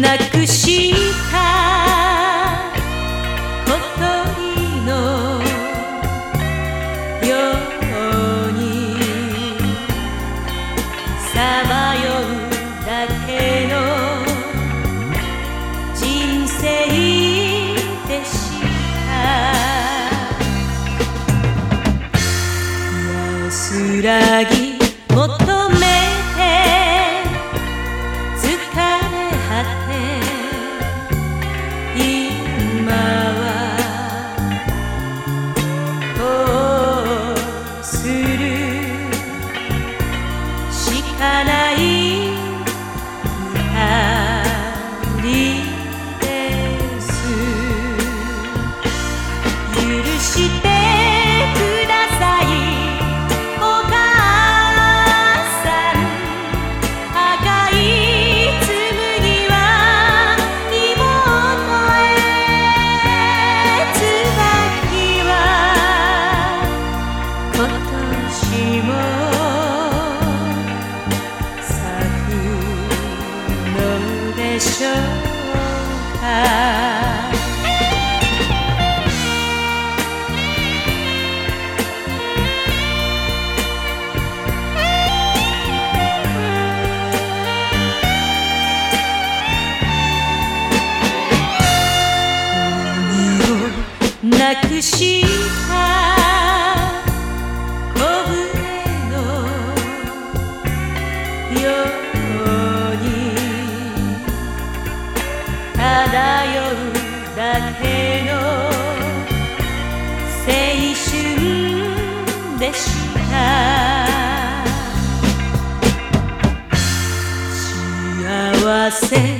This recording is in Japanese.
なくした。小鳥の。ようにさまようだけの。人生でした。安らぎ求め yürü した小舟のように漂うだけの青春でした。幸せ